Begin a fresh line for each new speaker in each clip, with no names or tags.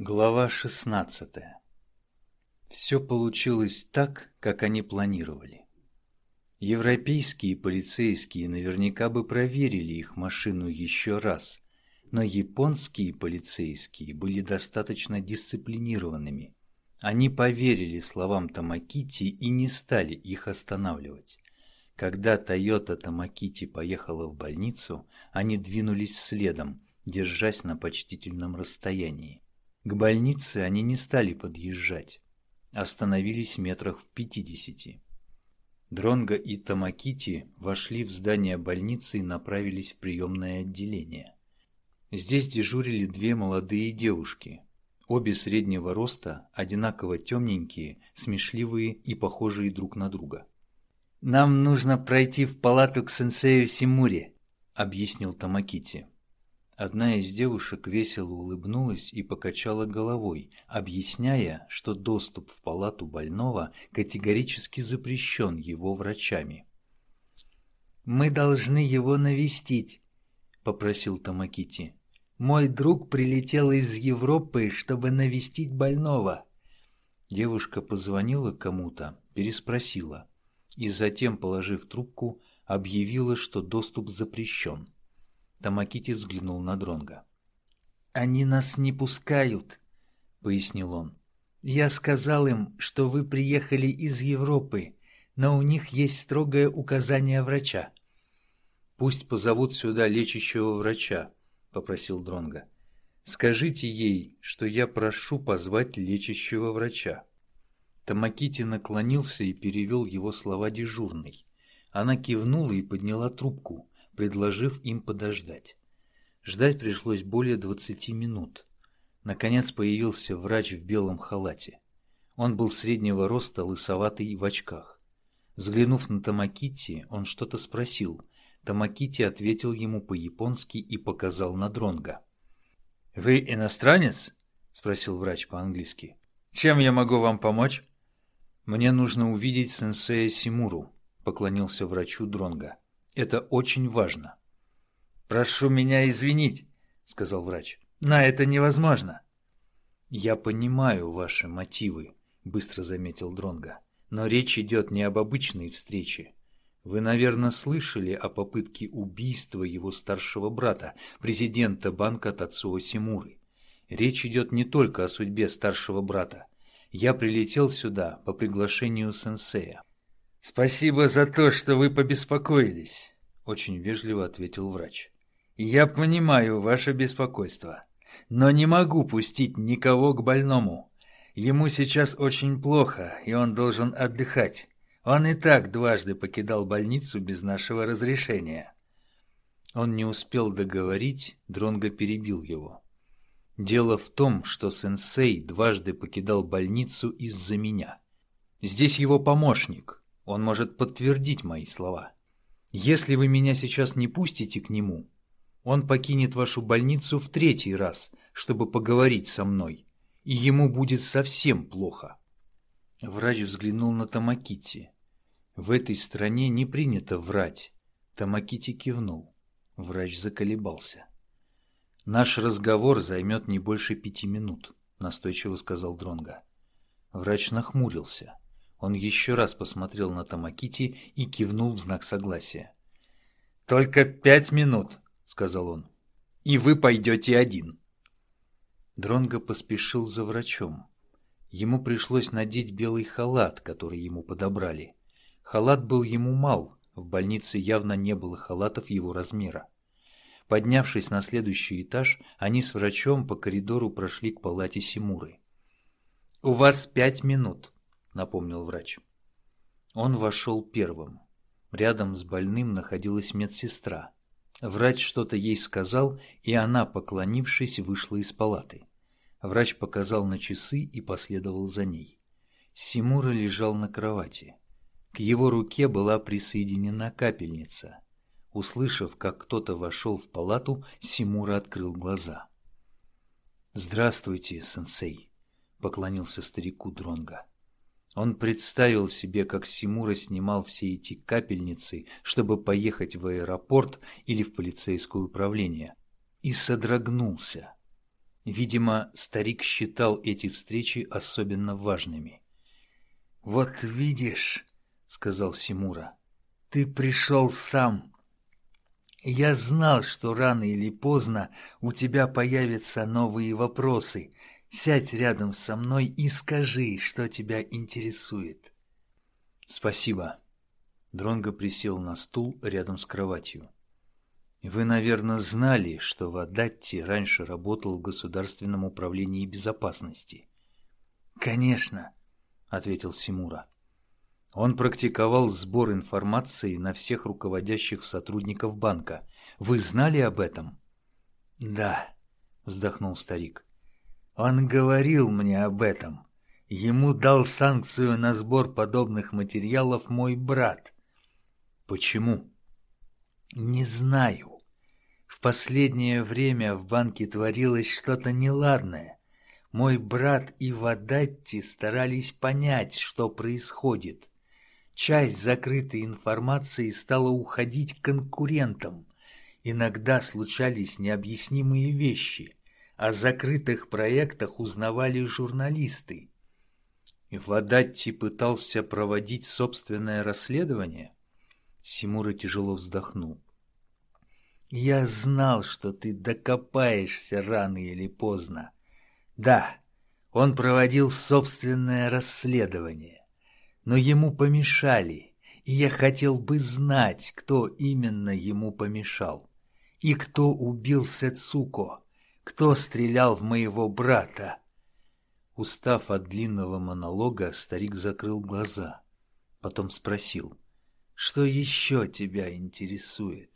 Глава 16 Все получилось так, как они планировали. Европейские полицейские наверняка бы проверили их машину еще раз, но японские полицейские были достаточно дисциплинированными. Они поверили словам Тамакити и не стали их останавливать. Когда Тойота Тамакити поехала в больницу, они двинулись следом, держась на почтительном расстоянии. К больнице они не стали подъезжать, остановились метрах в пятидесяти. Дронго и Тамакити вошли в здание больницы и направились в приемное отделение. Здесь дежурили две молодые девушки, обе среднего роста, одинаково темненькие, смешливые и похожие друг на друга. «Нам нужно пройти в палату к сенсею Симуре», — объяснил Тамакити. Одна из девушек весело улыбнулась и покачала головой, объясняя, что доступ в палату больного категорически запрещен его врачами. «Мы должны его навестить», — попросил Тамакити. «Мой друг прилетел из Европы, чтобы навестить больного». Девушка позвонила кому-то, переспросила и затем, положив трубку, объявила, что доступ запрещен. Тамакити взглянул на Дронга. «Они нас не пускают», — пояснил он. «Я сказал им, что вы приехали из Европы, но у них есть строгое указание врача». «Пусть позовут сюда лечащего врача», — попросил Дронга. «Скажите ей, что я прошу позвать лечащего врача». Тамакити наклонился и перевел его слова дежурной. Она кивнула и подняла трубку предложив им подождать. Ждать пришлось более двадцати минут. Наконец появился врач в белом халате. Он был среднего роста, лысоватый в очках. Взглянув на Тамакити, он что-то спросил. Тамакити ответил ему по-японски и показал на Дронга. «Вы иностранец?» – спросил врач по-английски. «Чем я могу вам помочь?» «Мне нужно увидеть сенсея Симуру», – поклонился врачу Дронга. Это очень важно. «Прошу меня извинить», — сказал врач. «Но это невозможно». «Я понимаю ваши мотивы», — быстро заметил Дронга. «Но речь идет не об обычной встрече. Вы, наверное, слышали о попытке убийства его старшего брата, президента банка Тацуо Симуры. Речь идет не только о судьбе старшего брата. Я прилетел сюда по приглашению сенсея. «Спасибо за то, что вы побеспокоились», — очень вежливо ответил врач. «Я понимаю ваше беспокойство, но не могу пустить никого к больному. Ему сейчас очень плохо, и он должен отдыхать. Он и так дважды покидал больницу без нашего разрешения». Он не успел договорить, Дронго перебил его. «Дело в том, что сенсей дважды покидал больницу из-за меня. Здесь его помощник, он может подтвердить мои слова. Если вы меня сейчас не пустите к нему, он покинет вашу больницу в третий раз, чтобы поговорить со мной, и ему будет совсем плохо. Врач взглянул на Тамакити. В этой стране не принято врать. Тамакити кивнул. Врач заколебался. Наш разговор займет не больше пяти минут, настойчиво сказал Дронга. Врач нахмурился. Он еще раз посмотрел на Тамакити и кивнул в знак согласия. «Только пять минут», — сказал он. «И вы пойдете один». Дронго поспешил за врачом. Ему пришлось надеть белый халат, который ему подобрали. Халат был ему мал, в больнице явно не было халатов его размера. Поднявшись на следующий этаж, они с врачом по коридору прошли к палате Симуры. «У вас пять минут», напомнил врач. Он вошел первым. Рядом с больным находилась медсестра. Врач что-то ей сказал, и она, поклонившись, вышла из палаты. Врач показал на часы и последовал за ней. Симура лежал на кровати. К его руке была присоединена капельница. Услышав, как кто-то вошел в палату, Симура открыл глаза. «Здравствуйте, сенсей», — поклонился старику Дронга. Он представил себе, как Симура снимал все эти капельницы, чтобы поехать в аэропорт или в полицейское управление, и содрогнулся. Видимо, старик считал эти встречи особенно важными. «Вот видишь», — сказал Симура, — «ты пришел сам. Я знал, что рано или поздно у тебя появятся новые вопросы. Сядь рядом со мной и скажи, что тебя интересует». «Спасибо». Дронго присел на стул рядом с кроватью. Вы, наверное, знали, что в Адатте раньше работал в Государственном управлении безопасности. Конечно, ответил Симура. Он практиковал сбор информации на всех руководящих сотрудников банка. Вы знали об этом? Да, вздохнул старик. Он говорил мне об этом. Ему дал санкцию на сбор подобных материалов мой брат. Почему? Не знаю. В последнее время в банке творилось что-то неладное. Мой брат и Вадатти старались понять, что происходит. Часть закрытой информации стала уходить к конкурентам. Иногда случались необъяснимые вещи. О закрытых проектах узнавали журналисты. И Вадатти пытался проводить собственное расследование? Симура тяжело вздохнул. «Я знал, что ты докопаешься рано или поздно. Да, он проводил собственное расследование, но ему помешали, и я хотел бы знать, кто именно ему помешал, и кто убил Сецуко, кто стрелял в моего брата». Устав от длинного монолога, старик закрыл глаза, потом спросил — что еще тебя интересует?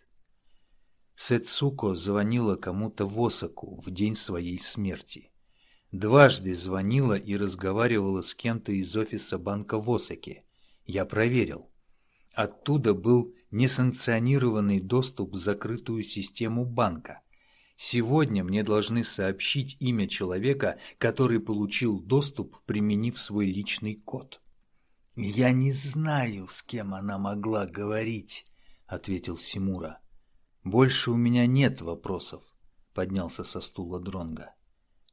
Сэцуко звонила кому-то в Осаку в день своей смерти. Дважды звонила и разговаривала с кем-то из офиса банка в Осаке. Я проверил. Оттуда был несанкционированный доступ в закрытую систему банка. Сегодня мне должны сообщить имя человека, который получил доступ, применив свой личный код. «Я не знаю, с кем она могла говорить», — ответил Симура. «Больше у меня нет вопросов», — поднялся со стула Дронга.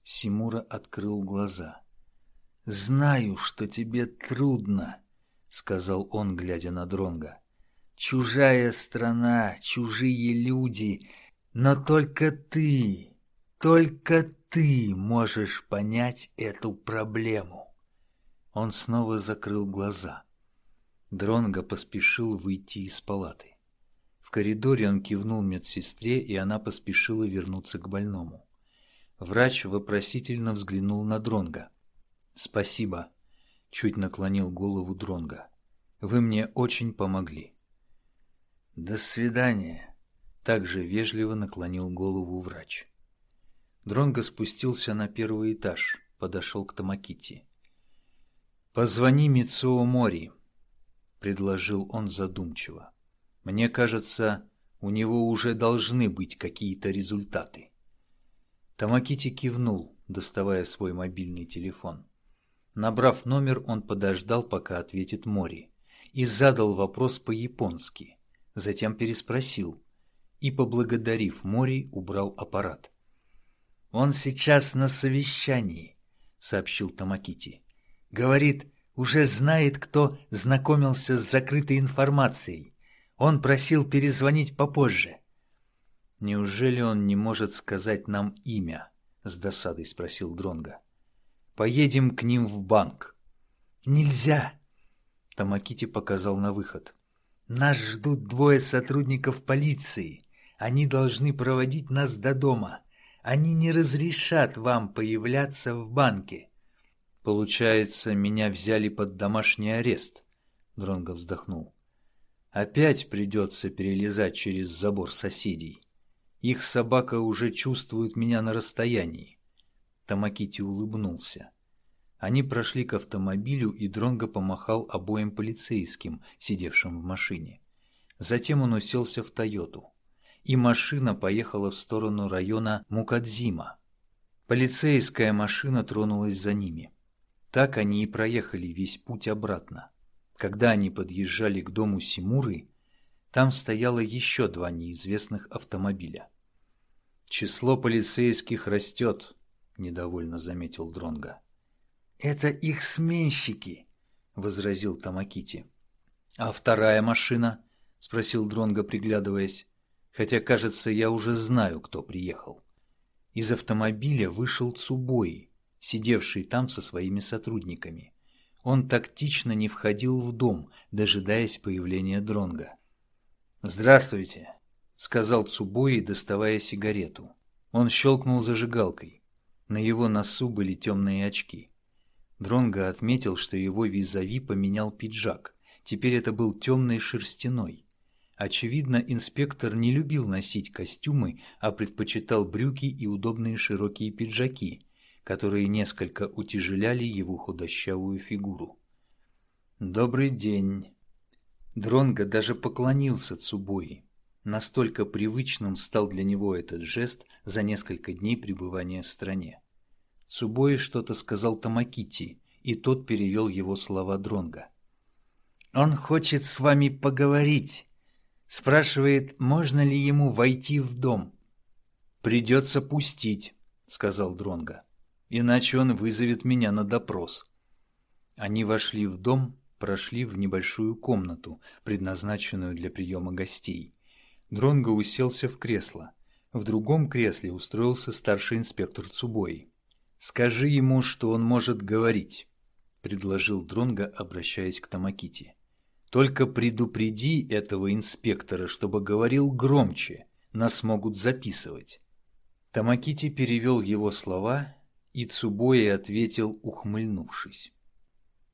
Симура открыл глаза. «Знаю, что тебе трудно», — сказал он, глядя на Дронга. «Чужая страна, чужие люди, но только ты, только ты можешь понять эту проблему». Он снова закрыл глаза. Дронго поспешил выйти из палаты. В коридоре он кивнул медсестре, и она поспешила вернуться к больному. Врач вопросительно взглянул на Дронга. «Спасибо», — чуть наклонил голову Дронга. «Вы мне очень помогли». «До свидания», — также вежливо наклонил голову врач. Дронго спустился на первый этаж, подошел к Тамакити. «Позвони Мицуо Мори», — предложил он задумчиво. «Мне кажется, у него уже должны быть какие-то результаты». Тамакити кивнул, доставая свой мобильный телефон. Набрав номер, он подождал, пока ответит Мори, и задал вопрос по-японски, затем переспросил и, поблагодарив Мори, убрал аппарат. «Он сейчас на совещании», — сообщил Тамакити. Говорит, уже знает, кто знакомился с закрытой информацией. Он просил перезвонить попозже. Неужели он не может сказать нам имя? С досадой спросил Дронга. Поедем к ним в банк. Нельзя. Тамакити показал на выход. Нас ждут двое сотрудников полиции. Они должны проводить нас до дома. Они не разрешат вам появляться в банке. Получается, меня взяли под домашний арест. Дронго вздохнул. Опять придется перелезать через забор соседей. Их собака уже чувствует меня на расстоянии. Тамакити улыбнулся. Они прошли к автомобилю, и Дронго помахал обоим полицейским, сидевшим в машине. Затем он уселся в «Тойоту», и машина поехала в сторону района Мукадзима. Полицейская машина тронулась за ними. Так они и проехали весь путь обратно. Когда они подъезжали к дому Симуры, там стояло еще два неизвестных автомобиля. «Число полицейских растет», — недовольно заметил Дронга.
Это их сменщики, возразил Тамакити.
А вторая машина? спросил Дронга, приглядываясь. Хотя, кажется, я уже знаю, кто приехал. Из автомобиля вышел Цубой, сидевший там со своими сотрудниками. Он тактично не входил в дом, дожидаясь появления Дронга. «Здравствуйте», — сказал Цубой, доставая сигарету. Он щелкнул зажигалкой. На его носу были темные очки. Дронго отметил, что его визави поменял пиджак. Теперь это был темный шерстяной. Очевидно, инспектор не любил носить костюмы, а предпочитал брюки и удобные широкие пиджаки, которые несколько утяжеляли его худощавую фигуру. «Добрый день!» Дронго даже поклонился Цубои. Настолько привычным стал для него этот жест за несколько дней пребывания в стране. Цубои что-то сказал Тамакити, и тот перевел его слова Дронга. «Он хочет с вами поговорить. Спрашивает, можно ли ему войти в дом». «Придется пустить», — сказал Дронга иначе он вызовет меня на допрос. Они вошли в дом, прошли в небольшую комнату, предназначенную для приема гостей. Дронго уселся в кресло. В другом кресле устроился старший инспектор Цубой. «Скажи ему, что он может говорить», — предложил Дронго, обращаясь к Тамакити. «Только предупреди этого инспектора, чтобы говорил громче, нас могут записывать». Тамакити перевел его слова и Цубои ответил, ухмыльнувшись.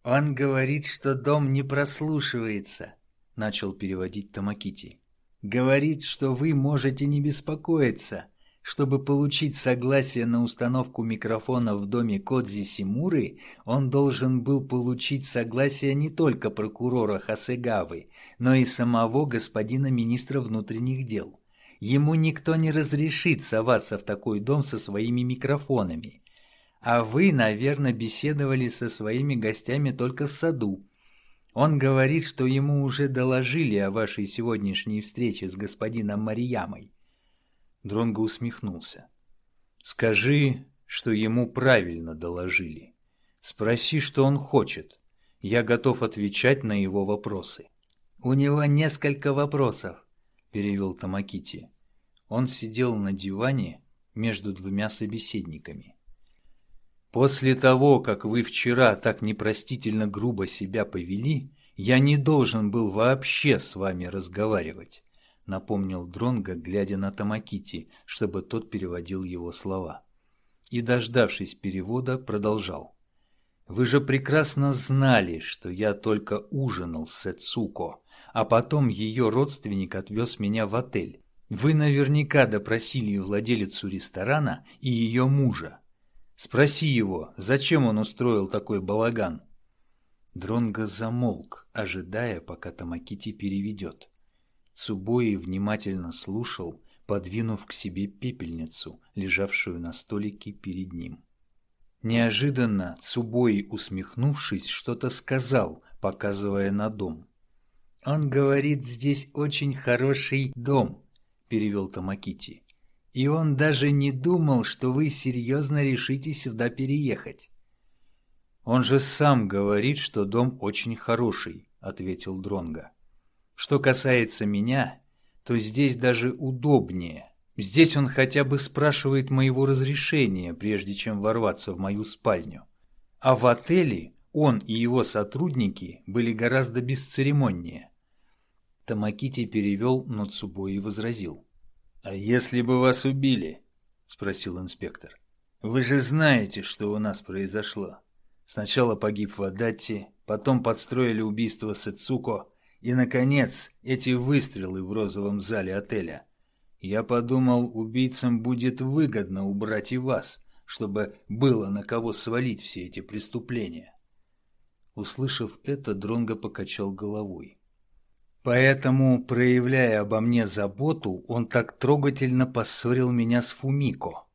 «Он говорит, что дом не прослушивается», — начал переводить Тамакити. «Говорит, что вы можете не беспокоиться. Чтобы получить согласие на установку микрофона в доме Кодзи Симуры, он должен был получить согласие не только прокурора Хасегавы, но и самого господина министра внутренних дел. Ему никто не разрешит соваться в такой дом со своими микрофонами. А вы, наверное, беседовали со своими гостями только в саду. Он говорит, что ему уже доложили о вашей сегодняшней встрече с господином Мариямой. Дронго усмехнулся. Скажи, что ему правильно доложили. Спроси, что он хочет. Я готов отвечать на его вопросы. У него несколько вопросов, перевел Тамакити. Он сидел на диване между двумя собеседниками. После того, как вы вчера так непростительно грубо себя повели, я не должен был вообще с вами разговаривать, напомнил Дронга, глядя на Тамакити, чтобы тот переводил его слова. И, дождавшись перевода, продолжал. Вы же прекрасно знали, что я только ужинал с Эцуко, а потом ее родственник отвез меня в отель. Вы наверняка допросили владелицу ресторана и ее мужа. Спроси его, зачем он устроил такой балаган?» Дронго замолк, ожидая, пока Тамакити переведет. Цубои внимательно слушал, подвинув к себе пепельницу, лежавшую на столике перед ним. Неожиданно Цубои, усмехнувшись, что-то сказал, показывая на дом. «Он говорит, здесь очень хороший дом», — перевел Тамакити. И он даже не думал, что вы серьезно решите сюда переехать. Он же сам говорит, что дом очень хороший, ответил Дронга. Что касается меня, то здесь даже удобнее. Здесь он хотя бы спрашивает моего разрешения, прежде чем ворваться в мою спальню. А в отеле он и его сотрудники были гораздо бесцеремоннее. Тамакити перевел Нацубо и возразил. «А если бы вас убили?» — спросил инспектор. «Вы же знаете, что у нас произошло. Сначала погиб Вадатти, потом подстроили убийство Сэцуко, и, наконец, эти выстрелы в розовом зале отеля. Я подумал, убийцам будет выгодно убрать и вас, чтобы было на кого свалить все эти преступления». Услышав это, Дронго покачал головой. Поэтому, проявляя обо мне заботу, он так трогательно поссорил меня с Фумико.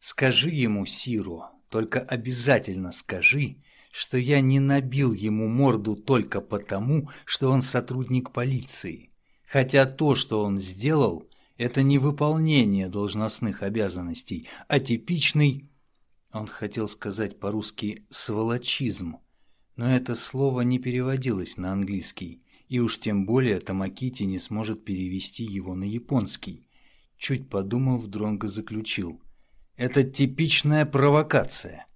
Скажи ему, Сиру, только обязательно скажи, что я не набил ему морду только потому, что он сотрудник полиции. Хотя то, что он сделал, это не выполнение должностных обязанностей, а типичный... Он хотел сказать по-русски «сволочизм», но это слово не переводилось на английский, и уж тем более Тамакити не сможет перевести его на японский. Чуть подумав, Дронго заключил. «Это типичная провокация».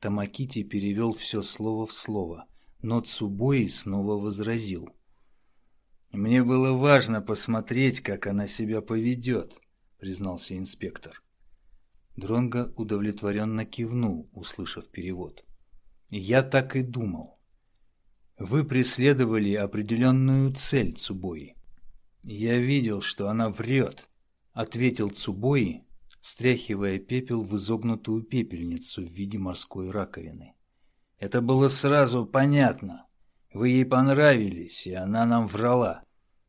Тамакити перевел все слово в слово, но Цубои снова возразил. «Мне было важно посмотреть, как она себя поведет», — признался инспектор. Дронго удовлетворенно кивнул, услышав перевод. «Я так и думал. Вы преследовали определенную цель, Цубои». «Я видел, что она врет», — ответил Цубои, стряхивая пепел в изогнутую пепельницу в виде морской раковины. «Это было сразу понятно. Вы ей понравились, и она нам врала.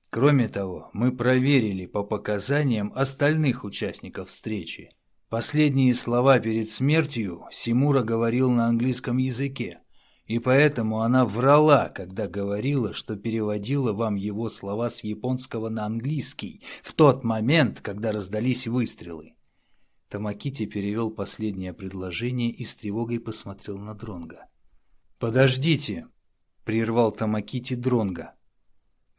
Кроме того, мы проверили по показаниям остальных участников встречи. Последние слова перед смертью Симура говорил на английском языке, и поэтому она врала, когда говорила, что переводила вам его слова с японского на английский в тот момент, когда раздались выстрелы. Тамакити перевел последнее предложение и с тревогой посмотрел на Дронга. «Подождите!» — прервал Тамакити Дронга.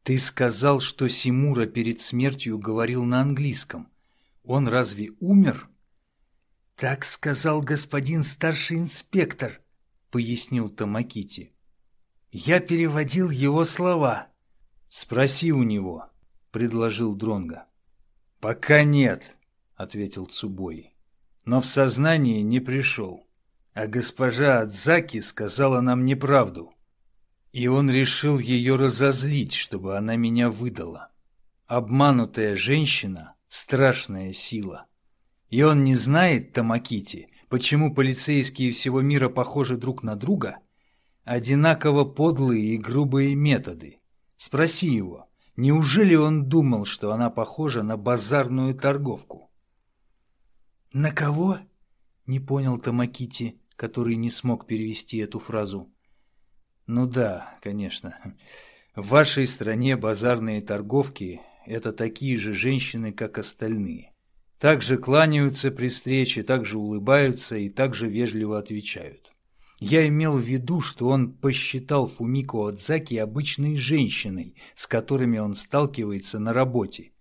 «Ты сказал, что Симура перед смертью говорил на английском. Он разве умер?» «Так сказал господин старший инспектор», — пояснил Тамакити. «Я переводил его слова». «Спроси у него», — предложил Дронга. «Пока нет», — ответил Цубой. «Но в сознание не пришел. А госпожа Адзаки сказала нам неправду. И он решил ее разозлить, чтобы она меня выдала. Обманутая женщина — страшная сила». И он не знает, Тамакити, почему полицейские всего мира похожи друг на друга? Одинаково подлые и грубые методы. Спроси его, неужели он думал, что она похожа на базарную торговку? «На кого?» — не понял Тамакити, который не смог перевести эту фразу. «Ну да, конечно. В вашей стране базарные торговки — это такие же женщины, как остальные также кланяются при встрече, также улыбаются и также вежливо отвечают. Я имел в виду, что он посчитал Фумико Отзаки обычной женщиной, с которыми он сталкивается на работе.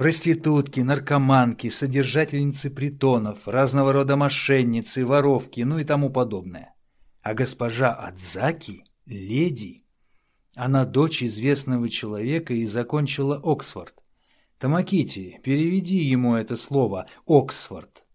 Проститутки, наркоманки, содержательницы притонов, разного рода мошенницы, воровки, ну и тому подобное. А госпожа Адзаки – леди. Она дочь известного человека и закончила Оксфорд. Тамакити, переведи ему это слово «Оксфорд».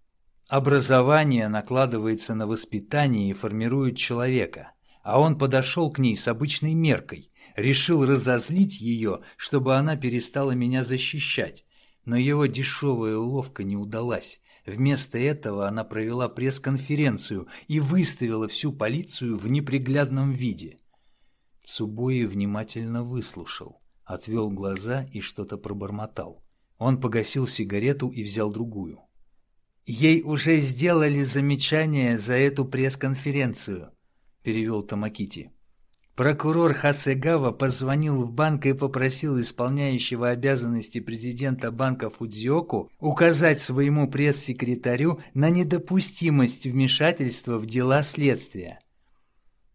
Образование накладывается на воспитание и формирует человека, а он подошел к ней с обычной меркой, решил разозлить ее, чтобы она перестала меня защищать, но его дешевая уловка не удалась. Вместо этого она провела пресс-конференцию и выставила всю полицию в неприглядном виде. Цубои внимательно выслушал отвел глаза и что-то пробормотал. Он погасил сигарету и взял другую. «Ей уже сделали замечание за эту пресс-конференцию», – перевел Тамакити. Прокурор Хасегава позвонил в банк и попросил исполняющего обязанности президента банка Фудзиоку указать своему пресс-секретарю на недопустимость вмешательства в дела следствия.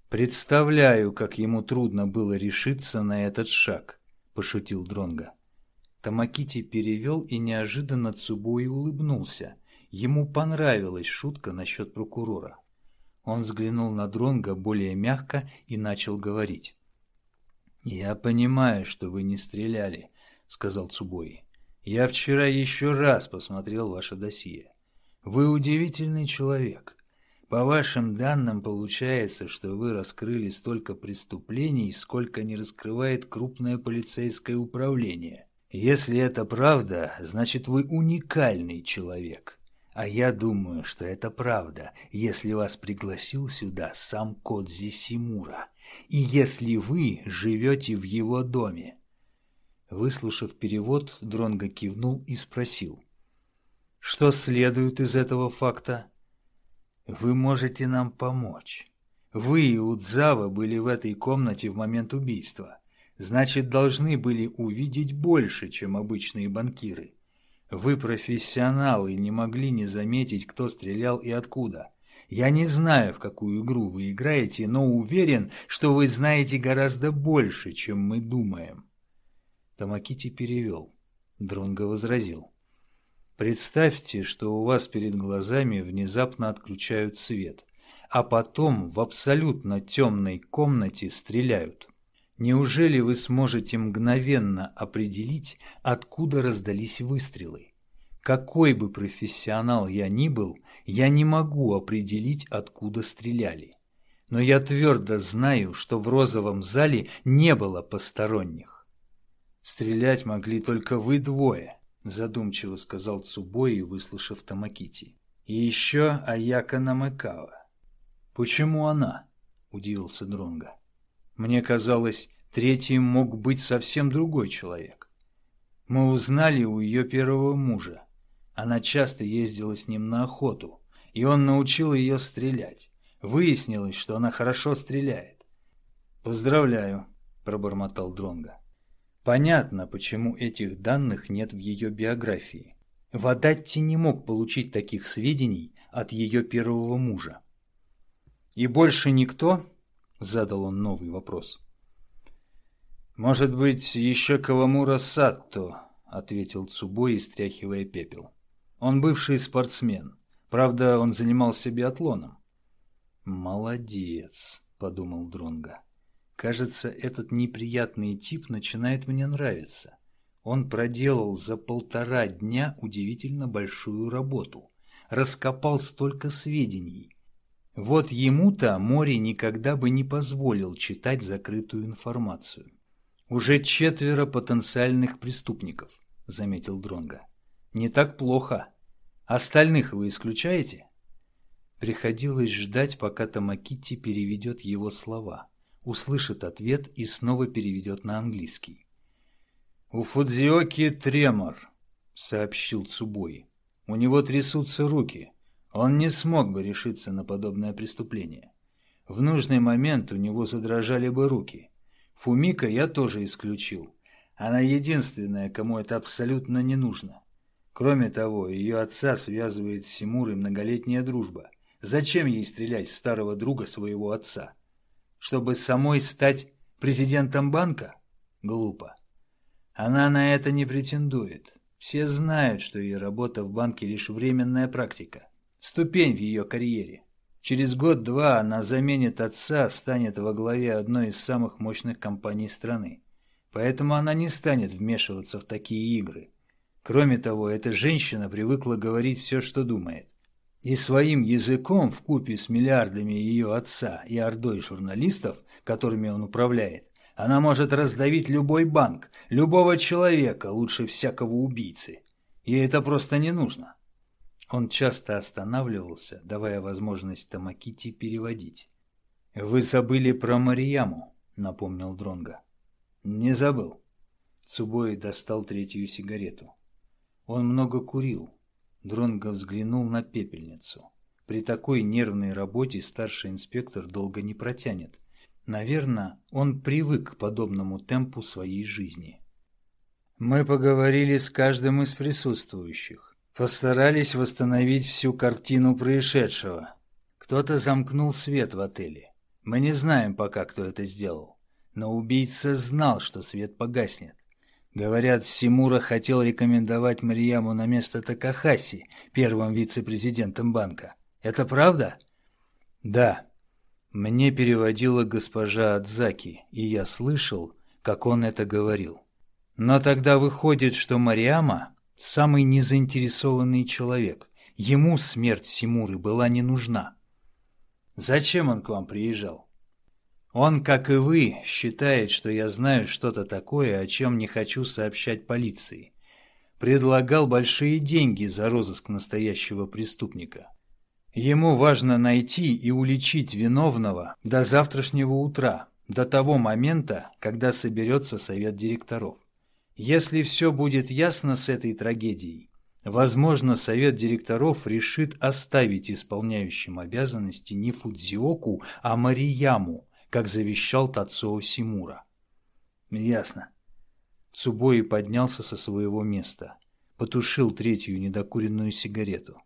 Представляю, как ему трудно было решиться на этот шаг. — пошутил Дронга. Тамакити перевел и неожиданно Цубуи улыбнулся. Ему понравилась шутка насчет прокурора. Он взглянул на Дронга более мягко и начал говорить. «Я понимаю, что вы не стреляли», — сказал Цубои. «Я вчера еще раз посмотрел ваше досье. Вы удивительный человек. По вашим данным получается, что вы раскрыли столько преступлений, сколько не раскрывает крупное полицейское управление. Если это правда, значит вы уникальный человек. А я думаю, что это правда, если вас пригласил сюда сам Кодзи Симура, и если вы живете в его доме. Выслушав перевод, Дронго кивнул и спросил. «Что следует из этого факта?» Вы можете нам помочь. Вы и Удзава были в этой комнате в момент убийства. Значит, должны были увидеть больше, чем обычные банкиры. Вы профессионалы и не могли не заметить, кто стрелял и откуда. Я не знаю, в какую игру вы играете, но уверен, что вы знаете гораздо больше, чем мы думаем. Тамакити перевел. Дронго возразил. Представьте, что у вас перед глазами внезапно отключают свет, а потом в абсолютно темной комнате стреляют. Неужели вы сможете мгновенно определить, откуда раздались выстрелы? Какой бы профессионал я ни был, я не могу определить, откуда стреляли. Но я твердо знаю, что в розовом зале не было посторонних. Стрелять могли только вы двое, задумчиво сказал Цубой, выслушав Тамакити. И еще Аяка Намыкава. Почему она? удивился Дронга. Мне казалось, третьим мог быть совсем другой человек. Мы узнали у ее первого мужа. Она часто ездила с ним на охоту, и он научил ее стрелять. Выяснилось, что она хорошо стреляет. «Поздравляю», — пробормотал Дронга. Понятно, почему этих данных нет в ее биографии. Вадатти не мог получить таких сведений от ее первого мужа. «И больше никто?» — задал он новый вопрос. «Может быть, еще Кавамура Сатто», — ответил Цубой, стряхивая пепел. Он бывший спортсмен. Правда, он занимался биатлоном. «Молодец», — подумал Дронга. «Кажется, этот неприятный тип начинает мне нравиться. Он проделал за полтора дня удивительно большую работу. Раскопал столько сведений. Вот ему-то море никогда бы не позволил читать закрытую информацию. Уже четверо потенциальных преступников», — заметил Дронга. Не так плохо. Остальных вы исключаете? Приходилось ждать, пока Тамакити переведет его слова, услышит ответ и снова переведет на английский. «У Фудзиоки тремор», — сообщил Цубой. «У него трясутся руки. Он не смог бы решиться на подобное преступление. В нужный момент у него задрожали бы руки. Фумика я тоже исключил. Она единственная, кому это абсолютно не нужно. Кроме того, ее отца связывает с Симурой многолетняя дружба. Зачем ей стрелять в старого друга своего отца? Чтобы самой стать президентом банка? Глупо. Она на это не претендует. Все знают, что ее работа в банке лишь временная практика. Ступень в ее карьере. Через год-два она заменит отца, станет во главе одной из самых мощных компаний страны. Поэтому она не станет вмешиваться в такие игры. Кроме того, эта женщина привыкла говорить все, что думает. И своим языком, в купе с миллиардами ее отца и ордой журналистов, которыми он управляет, она может раздавить любой банк, любого человека, лучше всякого убийцы. Ей это просто не нужно. Он часто останавливался, давая возможность Тамакити переводить. «Вы забыли про Марияму», — напомнил Дронга. «Не забыл». Цубой достал третью сигарету. Он много курил. Дронго взглянул на пепельницу. При такой нервной работе старший инспектор долго не протянет. Наверное, он привык к подобному темпу своей жизни. Мы поговорили с каждым из присутствующих. Постарались восстановить всю картину происшедшего. Кто-то замкнул свет в отеле. Мы не знаем пока, кто это сделал. Но убийца знал, что свет погаснет. Говорят, Симура хотел рекомендовать Марияму на место Такахаси, первым вице-президентом банка. Это правда? Да. Мне переводила госпожа Адзаки, и я слышал, как он это говорил. Но тогда выходит, что Мариама – самый незаинтересованный человек. Ему смерть Симуры была не нужна. Зачем он к вам приезжал? Он, как и вы, считает, что я знаю что-то такое, о чем не хочу сообщать полиции. Предлагал большие деньги за розыск настоящего преступника. Ему важно найти и уличить виновного до завтрашнего утра, до того момента, когда соберется совет директоров. Если все будет ясно с этой трагедией, возможно, совет директоров решит оставить исполняющим обязанности не Фудзиоку, а Марияму, как завещал Тацуо Симура. Ясно. Цубои поднялся со своего места, потушил третью недокуренную сигарету.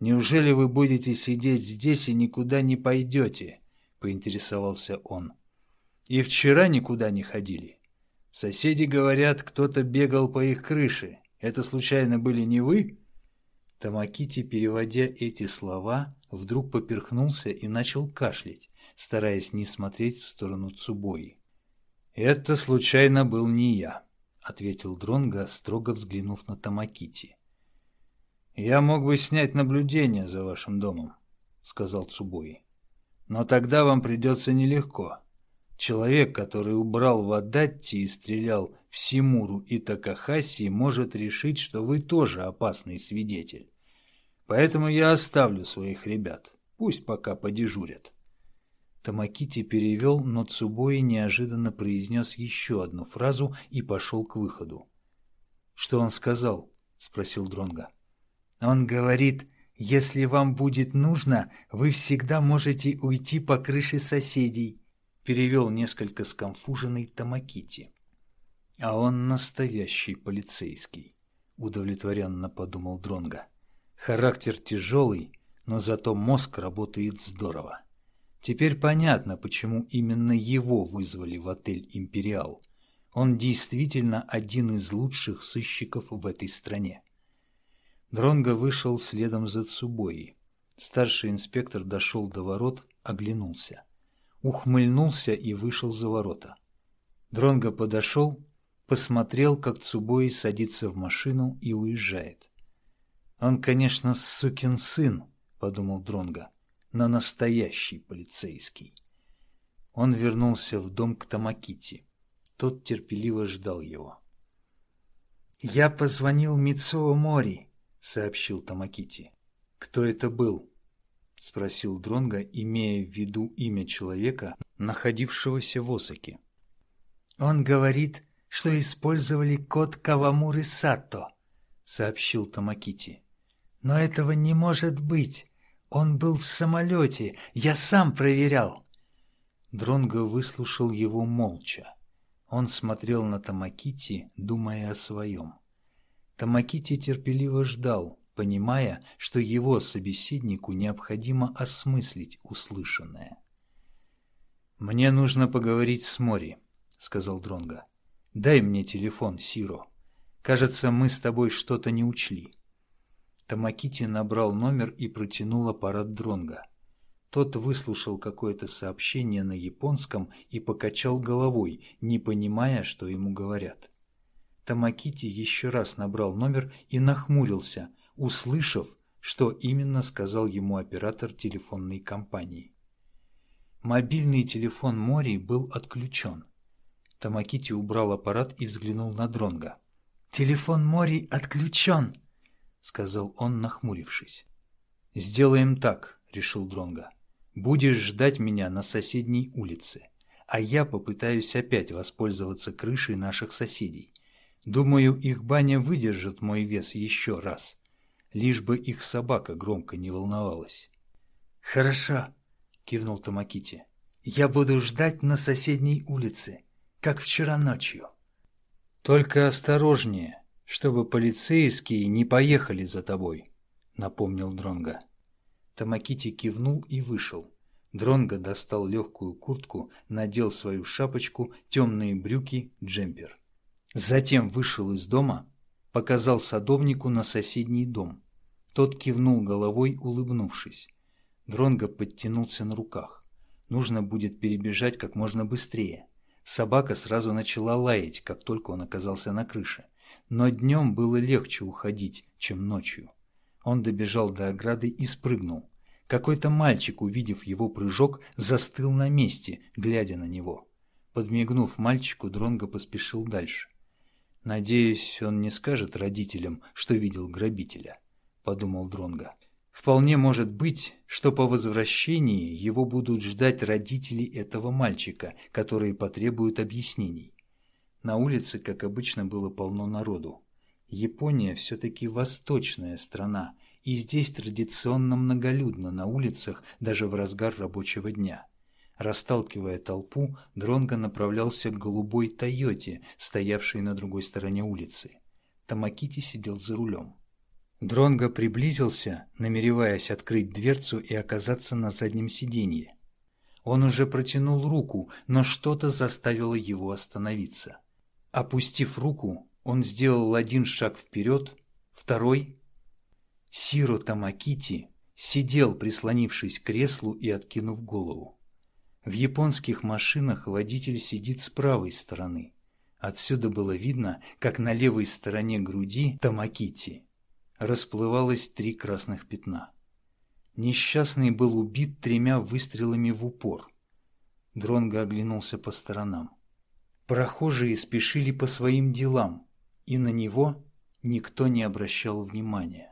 Неужели вы будете сидеть здесь и никуда не пойдете? поинтересовался он. И вчера никуда не ходили. Соседи говорят, кто-то бегал по их крыше. Это случайно были не вы? Тамакити, переводя эти слова, вдруг поперхнулся и начал кашлять, стараясь не смотреть в сторону Цубои. Это случайно был не я, ответил Дронга, строго взглянув на Тамакити. «Я мог бы снять наблюдение за вашим домом», — сказал Цубуи. «Но тогда вам придется нелегко. Человек, который убрал в Адатти и стрелял в Симуру и Такахаси, может решить, что вы тоже опасный свидетель. Поэтому я оставлю своих ребят. Пусть пока подежурят». Тамакити перевел, но Цубои неожиданно произнес еще одну фразу и пошел к выходу. «Что он сказал?» — спросил Дронга. Он говорит, если вам будет нужно, вы всегда можете уйти по крыше соседей, перевел несколько скомфуженный Тамакити. А он настоящий полицейский, удовлетворенно подумал Дронга. Характер тяжелый, но зато мозг работает здорово. Теперь понятно, почему именно его вызвали в отель «Империал». Он действительно один из лучших сыщиков в этой стране. Дронго вышел следом за Цубоей. Старший инспектор дошел до ворот, оглянулся. Ухмыльнулся и вышел за ворота. Дронго подошел, посмотрел, как Цубои садится в машину и уезжает. «Он, конечно, сукин сын», — подумал Дронго, — «но настоящий полицейский». Он вернулся в дом к Тамакити. Тот терпеливо ждал его. «Я позвонил Мицуо Мори», сообщил Тамакити. Кто это был? Спросил Дронга, имея в виду имя человека, находившегося в Осаке. Он говорит, что использовали код Кавамуры Сато, сообщил Тамакити. Но этого не может быть. Он был в самолете, я сам проверял. Дронго выслушал его молча. Он смотрел на Тамакити, думая о своем. Тамакити терпеливо ждал, понимая, что его собеседнику необходимо осмыслить услышанное. «Мне нужно поговорить с Мори», — сказал Дронга. «Дай мне телефон, Сиро. Кажется, мы с тобой что-то не учли». Тамакити набрал номер и протянул аппарат Дронга. Тот выслушал какое-то сообщение на японском и покачал головой, не понимая, что ему говорят. Тамакити еще раз набрал номер и нахмурился, услышав, что именно сказал ему оператор телефонной компании. Мобильный телефон Мори был отключен. Тамакити убрал аппарат и взглянул на Дронга. «Телефон Мори отключен!» — сказал он, нахмурившись. «Сделаем так», — решил Дронга. «Будешь ждать меня на соседней улице, а я попытаюсь опять воспользоваться крышей наших соседей. Думаю, их баня выдержит мой вес еще раз, лишь бы их собака громко не волновалась. «Хорошо», — кивнул Тамакити. «Я буду ждать на соседней улице, как вчера ночью». «Только осторожнее, чтобы полицейские не поехали за тобой», — напомнил Дронга. Тамакити кивнул и вышел. Дронго достал легкую куртку, надел свою шапочку, темные брюки, джемпер. Затем вышел из дома, показал садовнику на соседний дом. Тот кивнул головой, улыбнувшись. Дронго подтянулся на руках. Нужно будет перебежать как можно быстрее. Собака сразу начала лаять, как только он оказался на крыше. Но днем было легче уходить, чем ночью. Он добежал до ограды и спрыгнул. Какой-то мальчик, увидев его прыжок, застыл на месте, глядя на него. Подмигнув мальчику, Дронго поспешил дальше. Надеюсь, он не скажет родителям, что видел грабителя, подумал Дронга. Вполне может быть, что по возвращении его будут ждать родители этого мальчика, которые потребуют объяснений. На улице, как обычно, было полно народу. Япония все-таки восточная страна, и здесь традиционно многолюдно на улицах даже в разгар рабочего дня. Расталкивая толпу, Дронго направлялся к голубой «Тойоте», стоявшей на другой стороне улицы. Тамакити сидел за рулем. Дронго приблизился, намереваясь открыть дверцу и оказаться на заднем сиденье. Он уже протянул руку, но что-то заставило его остановиться. Опустив руку, он сделал один шаг вперед, второй. Сиро Тамакити сидел, прислонившись к креслу и откинув голову. В японских машинах водитель сидит с правой стороны. Отсюда было видно, как на левой стороне груди Тамакити расплывалось три красных пятна. Несчастный был убит тремя выстрелами в упор. Дронго оглянулся по сторонам. Прохожие спешили по своим делам, и на него никто не обращал внимания.